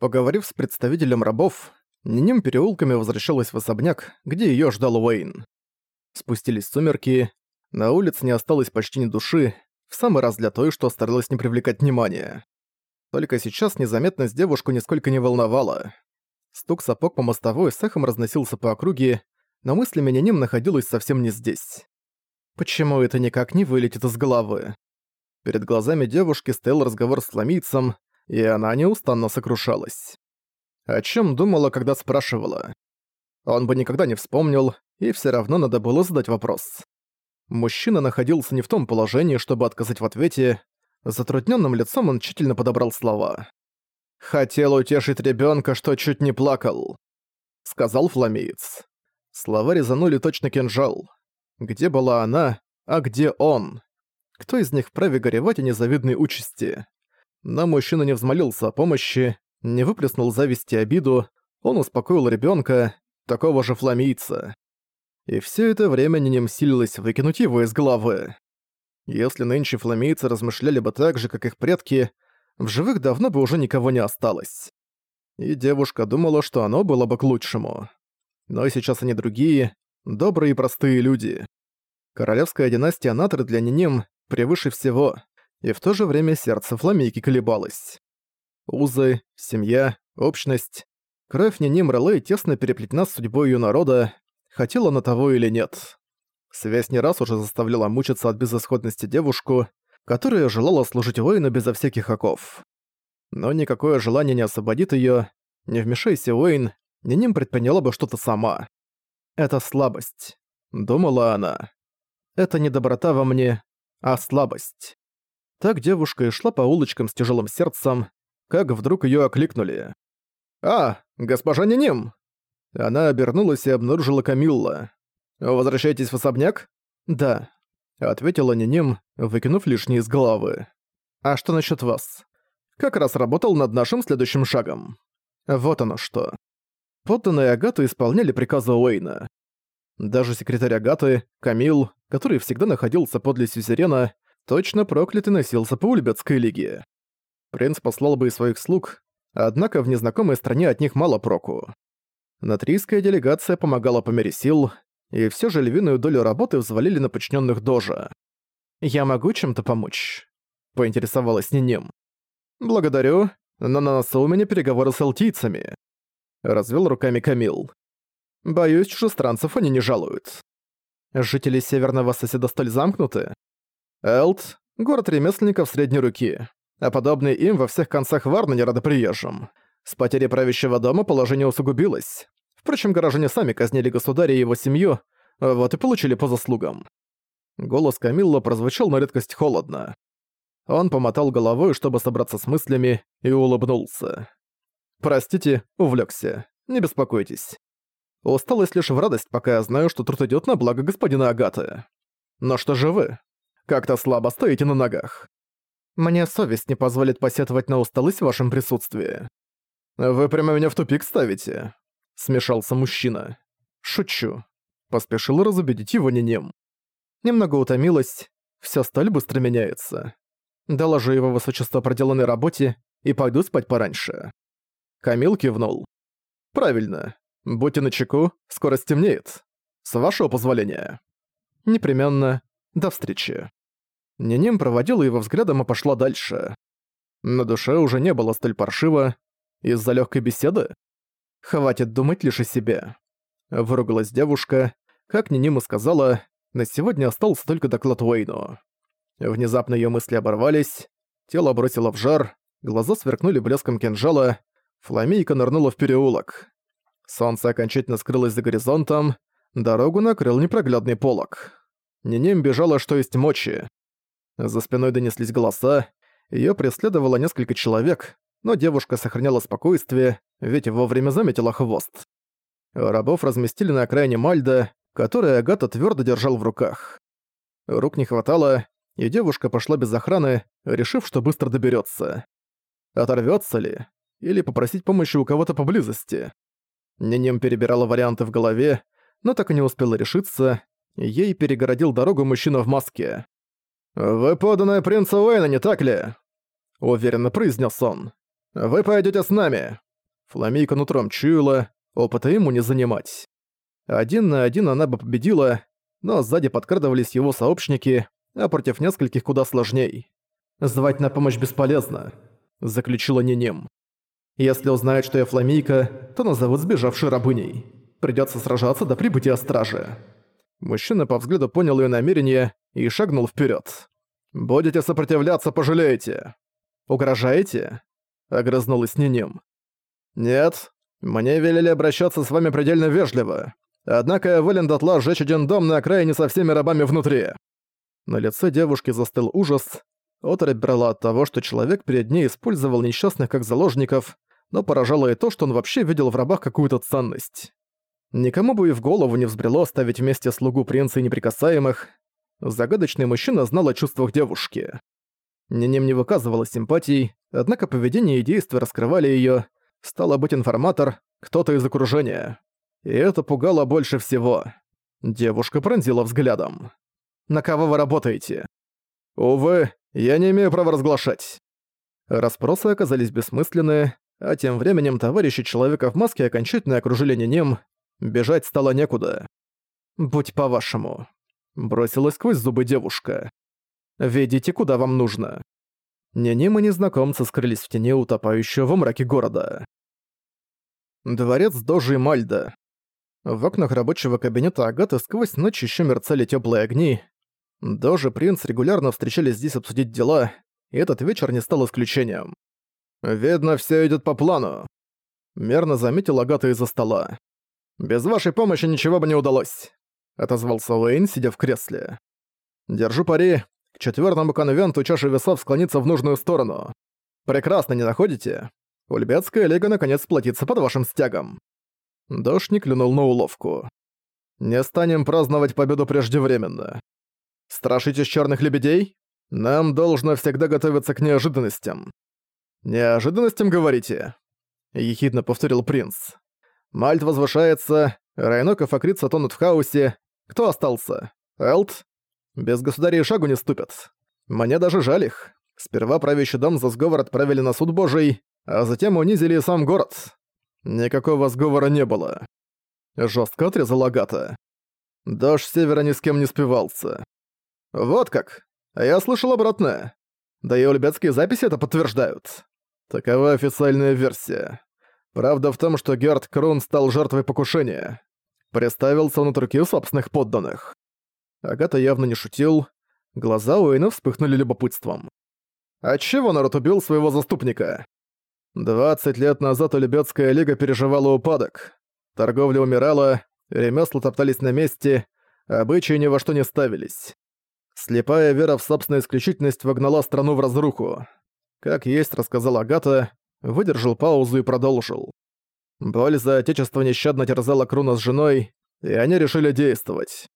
Поговорив с представителем рабов, Ниним переулками возвращалась в особняк, где её ждал Уэйн. Спустились сумерки, на улице не осталось почти ни души, в самый раз для той, что старалась не привлекать внимания. Только сейчас незаметность девушку нисколько не волновала. Стук сапог по мостовой с эхом разносился по округе, но мысли Ниним находилась совсем не здесь. Почему это никак не вылетит из головы? Перед глазами девушки стоял разговор с фламийцем, и она неустанно сокрушалась. О чем думала, когда спрашивала? Он бы никогда не вспомнил, и все равно надо было задать вопрос. Мужчина находился не в том положении, чтобы отказать в ответе. Затрудненным лицом он тщательно подобрал слова. «Хотел утешить ребенка, что чуть не плакал», — сказал фламеец. Слова резанули точно кинжал. Где была она, а где он? Кто из них вправе горевать о незавидной участи? Но мужчина не взмолился о помощи, не выплеснул зависть и обиду, он успокоил ребенка, такого же фламийца. И все это время не силилось выкинуть его из головы. Если нынче фламейцы размышляли бы так же, как их предки, в живых давно бы уже никого не осталось. И девушка думала, что оно было бы к лучшему. Но сейчас они другие, добрые и простые люди. Королевская династия Натры для Ниним превыше всего и в то же время сердце Фламейки колебалось. Узы, семья, общность. Кровь Ниним Релей тесно переплетена с судьбой ее народа, хотела она того или нет. Связь не раз уже заставляла мучиться от безысходности девушку, которая желала служить воину безо всяких оков. Но никакое желание не освободит её, не вмешайся, Уэйн, Ниним предприняла бы что-то сама. «Это слабость», — думала она. «Это не доброта во мне, а слабость». Так девушка и шла по улочкам с тяжелым сердцем, как вдруг её окликнули. «А, госпожа Ниним!» Она обернулась и обнаружила Камилла. «Возвращаетесь в особняк?» «Да», — ответила Ниним, выкинув лишнее из головы. «А что насчет вас?» «Как раз работал над нашим следующим шагом». Вот оно что. Подданные Агаты исполняли приказы Уэйна. Даже секретарь Агаты, Камил, который всегда находился подле Сюзерена, точно проклятый носился по Ульбетской лиге. Принц послал бы и своих слуг, однако в незнакомой стране от них мало проку. Натрийская делегация помогала по мере сил, и все же львиную долю работы взвалили на подчиненных Дожа. «Я могу чем-то помочь?» — поинтересовалась Ниним. «Благодарю, но на носу у меня переговоры с алтийцами», — развел руками Камил. «Боюсь, чужестранцев они не жалуют. Жители северного соседа столь замкнуты. Элт — город ремесленников средней руки, а подобные им во всех концах Варна не рады приезжим. С потерей правящего дома положение усугубилось. Впрочем, горожане сами казнили государя и его семью, вот и получили по заслугам. Голос Камилла прозвучал на редкость холодно. Он помотал головой, чтобы собраться с мыслями, и улыбнулся. «Простите, увлёкся. Не беспокойтесь. Усталость лишь в радость, пока я знаю, что труд идёт на благо господина Агаты. Но что же вы? Как-то слабо стоите на ногах. Мне совесть не позволит посетовать на усталость в вашем присутствии. Вы прямо меня в тупик ставите, смешался мужчина. Шучу. Поспешил разубедить его Нинем. Немного утомилась, вся сталь быстро меняется. Доложу его высочество проделанной работе и пойду спать пораньше. Камил кивнул. Правильно. Будьте начеку, скоро стемнеет. С вашего позволения. Непременно. До встречи. Ниним проводила его взглядом и пошла дальше. На душе уже не было столь паршиво. Из-за легкой беседы? Хватит думать лишь о себе. Выругалась девушка. Как Ниним и сказала, на сегодня остался только доклад Уэйну. Внезапно ее мысли оборвались, тело бросило в жар, глаза сверкнули блеском кинжала, фламейка нырнула в переулок. Солнце окончательно скрылось за горизонтом, дорогу накрыл непроглядный полог. Ниним бежала, что есть мочи. За спиной донеслись голоса, её преследовало несколько человек, но девушка сохраняла спокойствие, ведь вовремя заметила хвост. Рабов разместили на окраине Мальда, который Агата твёрдо держал в руках. Рук не хватало, и девушка пошла без охраны, решив, что быстро доберётся. Оторвётся ли? Или попросить помощи у кого-то поблизости? Ниним перебирала варианты в голове, но так и не успела решиться, ей перегородил дорогу мужчина в маске. «Вы поданная принца Уэйна, не так ли?» Уверенно произнес он. «Вы пойдете с нами. Фламейка нутром чуяла, опыта ему не занимать. Один на один она бы победила, но сзади подкрадывались его сообщники, а против нескольких куда сложней. «Звать на помощь бесполезно», — заключила Ниним. «Если узнают, что я фламейка, то назовут сбежавшей рабыней. Придётся сражаться до прибытия стражи». Мужчина по взгляду понял её намерение и шагнул вперёд. «Будете сопротивляться, пожалеете». «Угрожаете?» — огрызнулась Ниним. «Нет, мне велели обращаться с вами предельно вежливо. Однако я волен дотла сжечь один дом на окраине со всеми рабами внутри». На лице девушки застыл ужас. Оторопь брала от того, что человек перед ней использовал несчастных как заложников, но поражало и то, что он вообще видел в рабах какую-то ценность. Никому бы и в голову не взбрело ставить вместе слугу принца и неприкасаемых. Загадочный мужчина знал о чувствах девушки. Нинем не выказывала симпатий, однако поведение и действия раскрывали её, Стало быть информатор, кто-то из окружения. И это пугало больше всего. Девушка пронзила взглядом. «На кого вы работаете?» «Увы, я не имею права разглашать». Распросы оказались бессмысленны, а тем временем товарищи человека в маске окончательно окружили Нинем, бежать стало некуда. «Будь по-вашему», — бросилась сквозь зубы девушка. «Ведите, куда вам нужно». Ниним и незнакомцы скрылись в тени утопающего во мраке города. Дворец Дожи Мальда. В окнах рабочего кабинета Агаты сквозь ночь еще мерцали теплые огни. Дожи принц регулярно встречались здесь обсудить дела, и этот вечер не стал исключением. «Видно, все идет по плану», — мерно заметил Агата из-за стола. «Без вашей помощи ничего бы не удалось», — отозвался Уэйн, сидя в кресле. «Держу пари, четвертому конвенту чаша весов склонится в нужную сторону. Прекрасно, не находите? Ульбецкая лига наконец сплотится под вашим стягом. Дошник клюнул на уловку. Не станем праздновать победу преждевременно. Страшитесь черных лебедей? Нам должно всегда готовиться к неожиданностям. Неожиданностям, говорите? Ехидно повторил принц. Мальт возвышается, Райнок и Факрица тонут в хаосе. Кто остался? Элт? Без государей шагу не ступят. Мне даже жаль их. Сперва правящий дом за сговор отправили на суд божий, а затем унизили и сам город. Никакого сговора не было. Жестко отрезал Агата. Дождь севера ни с кем не спивался. Вот как. Я слышал обратное. Да и ульбецкие записи это подтверждают. Такова официальная версия. Правда в том, что Герд Крун стал жертвой покушения. Представился он от руки собственных подданных. Агата явно не шутил. Глаза Уэйна вспыхнули любопытством. «Отчего народ убил своего заступника?» «Двадцать лет назад Улебецкая лига переживала упадок. Торговля умирала, ремесла топтались на месте, обычаи ни во что не ставились. Слепая вера в собственную исключительность вогнала страну в разруху. Как есть, рассказал Агата, выдержал паузу и продолжил. Боль за отечество нещадно терзала Круна с женой, и они решили действовать.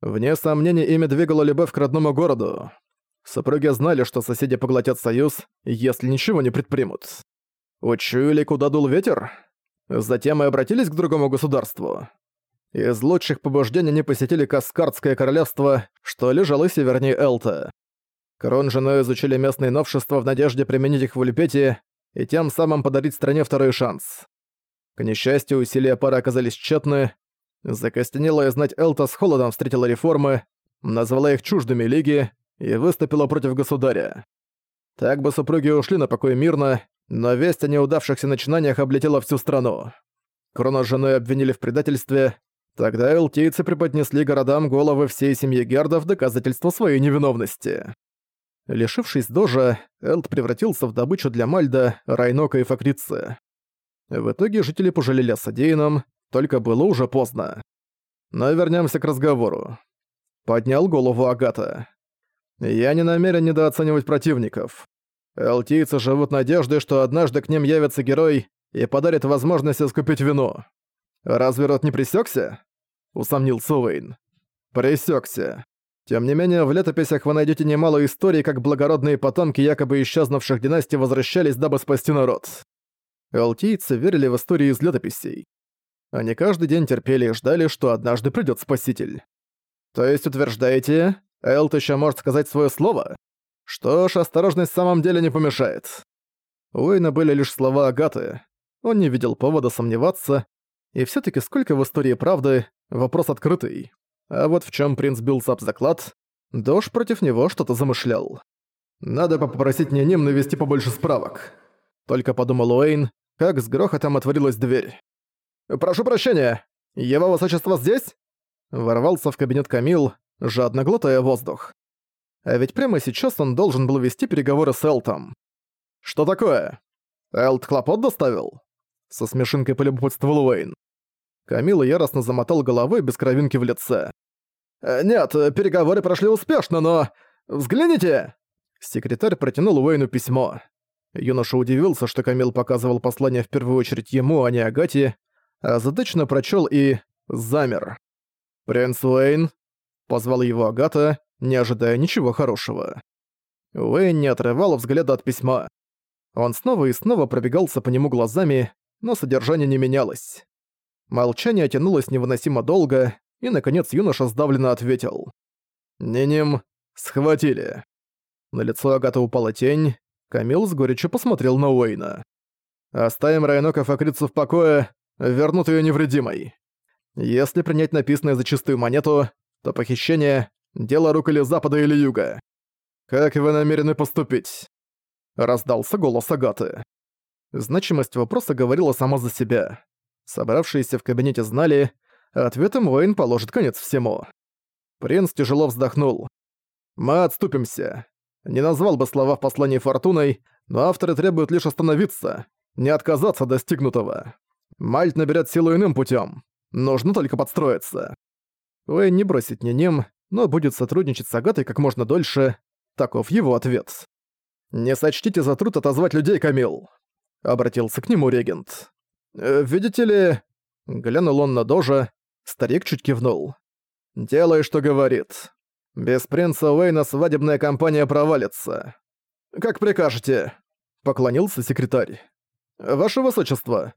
Вне сомнений ими двигала любовь к родному городу. Супруги знали, что соседи поглотят союз, если ничего не предпримут. Учуяли, куда дул ветер? Затем и обратились к другому государству. Из лучших побуждений они посетили Каскардское королевство, что лежало севернее Элта. Крон женой изучили местные новшества в надежде применить их в Ульпете и тем самым подарить стране второй шанс. К несчастью, усилия пары оказались тщетны, Закостенелая знать Элта с холодом встретила реформы, назвала их чуждыми лиги и выступила против государя. Так бы супруги ушли на покой мирно, но весть о неудавшихся начинаниях облетела всю страну. Крона с женой обвинили в предательстве, тогда элтийцы преподнесли городам головы всей семьи Герда в доказательство своей невиновности. Лишившись дожа, Элт превратился в добычу для Мальда, Райнока и Факрицы. В итоге жители пожалели о содеянном, только было уже поздно. Но вернемся к разговору. Поднял голову Агата. Я не намерен недооценивать противников. Элтийцы живут надеждой, что однажды к ним явится герой и подарит возможность искупить вину. Разве рот не пресекся? Усомнился Уэйн. Пресекся. Тем не менее, в летописях вы найдете немало историй, как благородные потомки якобы исчезнувших династий возвращались, дабы спасти народ. Элтийцы верили в истории из летописей. Они каждый день терпели и ждали, что однажды придёт Спаситель. То есть утверждаете, Элт ещё может сказать своё слово? Что ж, осторожность в самом деле не помешает. Уэйна были лишь слова Агаты. Он не видел повода сомневаться, и все таки сколько в истории правды — вопрос открытый. А вот в чем принц бился об заклад, Дож против него что-то замышлял. «Надо попросить Ниним навести побольше справок», — только подумал Уэйн, как с грохотом отворилась дверь. «Прошу прощения, его высочество здесь?» Ворвался в кабинет Камил, жадно глотая воздух. А ведь прямо сейчас он должен был вести переговоры с Элтом. «Что такое? Элт хлопот доставил?» Со смешинкой полюбопытствовал Уэйн. Камил яростно замотал головой без кровинки в лице. «Э, «Нет, переговоры прошли успешно, но... Взгляните!» Секретарь протянул Уэйну письмо. Юноша удивился, что Камил показывал послание в первую очередь ему, а не Агате, а задачно прочел и... замер. «Принц Уэйн?» — позвал его Агата, не ожидая ничего хорошего. Уэйн не отрывал взгляда от письма. Он снова и снова пробегался по нему глазами, но содержание не менялось. Молчание тянулось невыносимо долго, и, наконец, юноша сдавленно ответил. «Ниним, схватили». На лицо Агата упала тень, Камил с горечью посмотрел на Уэйна. «Оставим Райнока Факрицу в покое, вернут ее невредимой. Если принять написанное за чистую монету, то похищение — дело рук или Запада, или Юга. Как вы намерены поступить?» Раздался голос Агаты. Значимость вопроса говорила сама за себя. Собравшиеся в кабинете знали, ответом Уэйн положит конец всему. Принц тяжело вздохнул. «Мы отступимся. Не назвал бы слова в послании Фортуной, но авторы требуют лишь остановиться, не отказаться от достигнутого. Мальт наберет силу иным путем. Нужно только подстроиться. Уэйн не бросит ни ним, но будет сотрудничать с Агатой как можно дольше. Таков его ответ. «Не сочтите за труд отозвать людей, Камил», — обратился к нему регент. «Э, «Видите ли...» — глянул он на Дожа, старик чуть кивнул. «Делай, что говорит. Без принца Уэйна свадебная компания провалится. Как прикажете?» — поклонился секретарь. «Ваше высочество,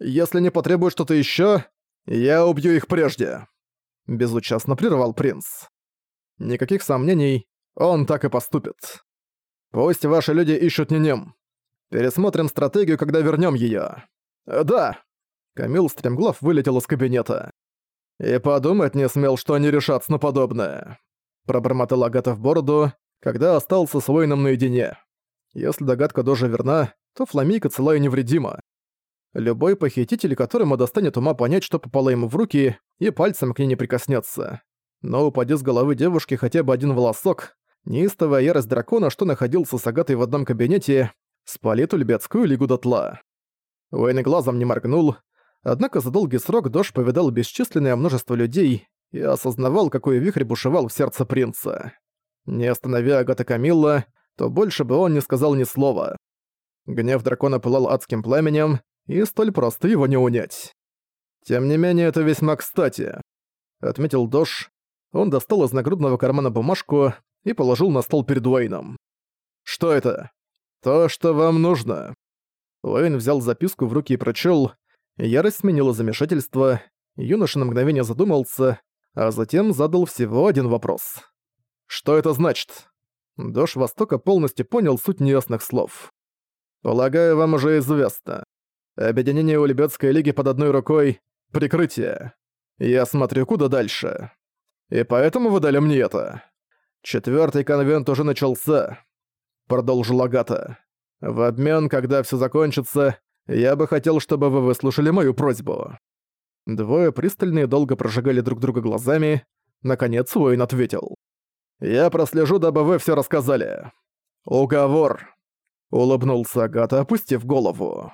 если не потребует что-то ещё, я убью их прежде», — безучастно прервал принц. Никаких сомнений, он так и поступит. Пусть ваши люди ищут Нинем. Пересмотрим стратегию, когда вернем её. Да. Камил стремглав вылетел из кабинета. И подумать не смел, что они решатся на подобное. Пробормотал Агата в бороду, когда остался с воином наедине. Если догадка Дожа верна, то Фламейка цела и невредима. Любой похититель, которому достанет ума понять, что попало ему в руки, и пальцем к ней не прикоснется. Но упади с головы девушки хотя бы один волосок, неистовая ярость дракона, что находился с Агатой в одном кабинете, спалит Ульбецкую лигу дотла. Уэйн глазом не моргнул, однако за долгий срок Дож повидал бесчисленное множество людей и осознавал, какой вихрь бушевал в сердце принца. Не остановя Агата Камилла, то больше бы он не сказал ни слова. Гнев дракона пылал адским пламенем, и столь просто его не унять. «Тем не менее, это весьма кстати», — отметил Дош. Он достал из нагрудного кармана бумажку и положил на стол перед Уэйном. «Что это?» «То, что вам нужно». Уэйн взял записку в руки и прочел. Ярость сменила замешательство. Юноша на мгновение задумался, а затем задал всего один вопрос. «Что это значит?» Дош Востока полностью понял суть неясных слов. «Полагаю, вам уже известно. Объединение Улебетской лиги под одной рукой — прикрытие. Я смотрю, куда дальше. И поэтому вы дали мне это. Четвертый конвент уже начался», — продолжил Агата. «В обмен, когда все закончится, я бы хотел, чтобы вы выслушали мою просьбу». Двое пристальные долго прожигали друг друга глазами. Наконец Уэйн ответил. «Я прослежу, дабы вы все рассказали». «Уговор», — улыбнулся Агата, опустив голову.